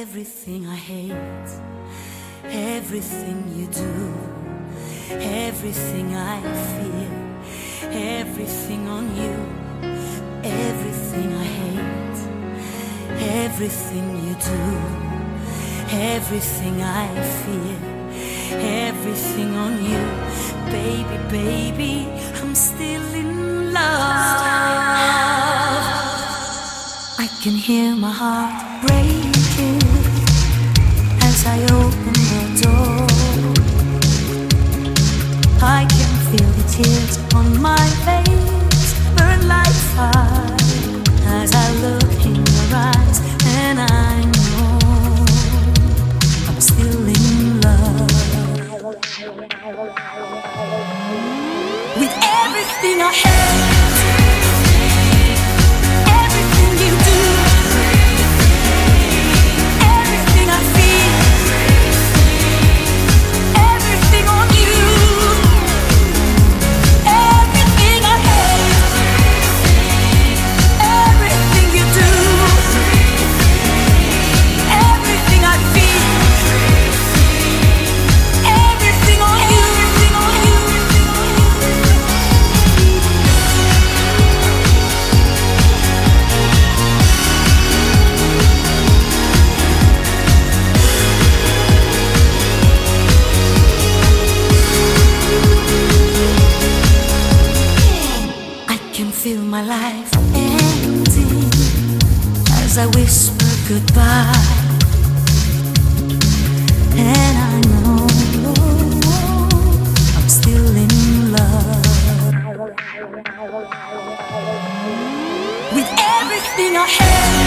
Everything I hate, everything you do, everything I feel, everything on you, everything I hate, everything you do, everything I feel, everything on you, baby, baby, I'm still in love. I can hear my heart breaking as I open the door. I can feel the tears on my face burn like fire as I look in your eyes, and I know I'm still in love with everything I have. Life ending as I whisper goodbye. And I know I'm still in love with everything I have.